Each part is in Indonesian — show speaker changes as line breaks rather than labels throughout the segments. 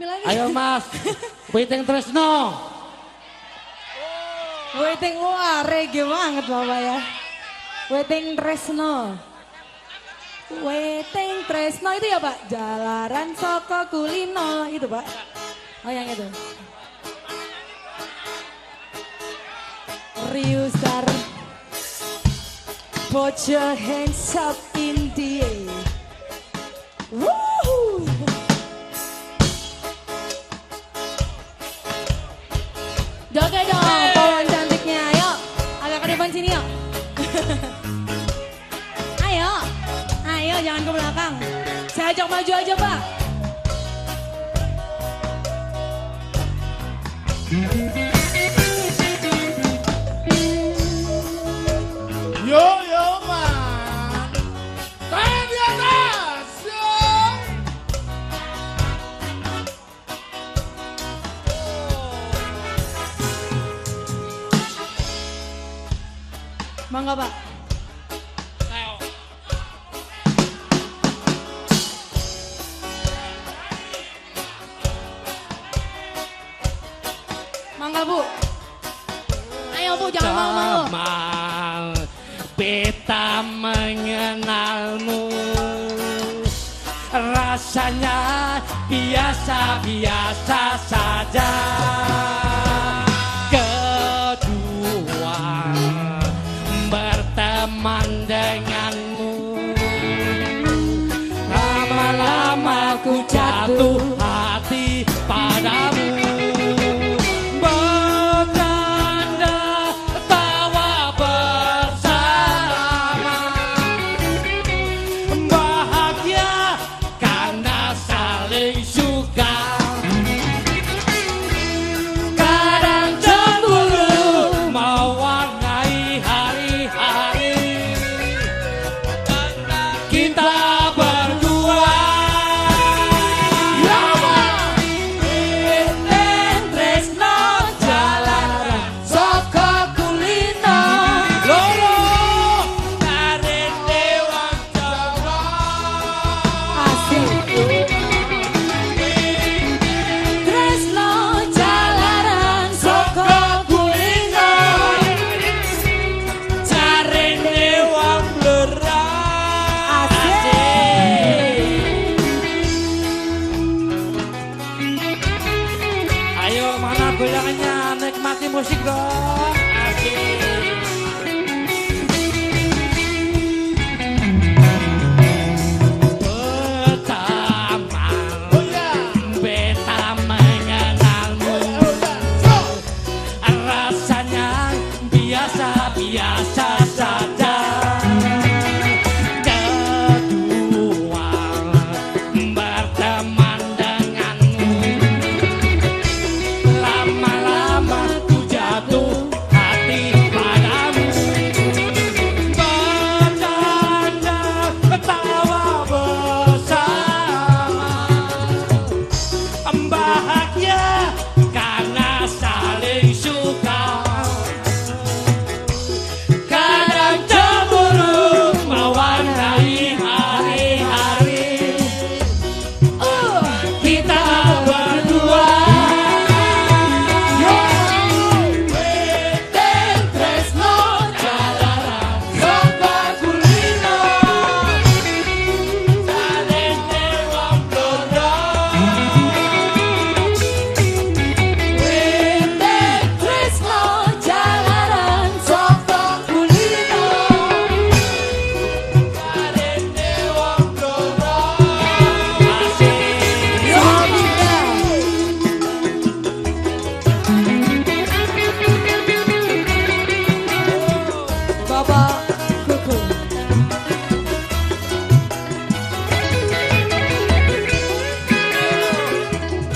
ambil lagi.
Ayo Mas, Waiting Tresno.
Waiting wah reggae banget Bapak ya. Waiting Tresno. Waiting Tresno itu ya Pak. Jalaran Soko Kulino itu Pak. Oh yang itu. Riusar. Put your hands up in the air. Woo! Joget dong, pawan cantiknya. Ayo, agak ke depan sini yuk. ayo, ayo jangan ke belakang. Saya ajak maju aja pak. Mangga pak. Mangga bu. Ayo bu jangan.
Jamal, beta mengenalmu Rasanya biasa-biasa saja
Monday.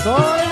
Oh.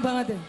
Banget ya.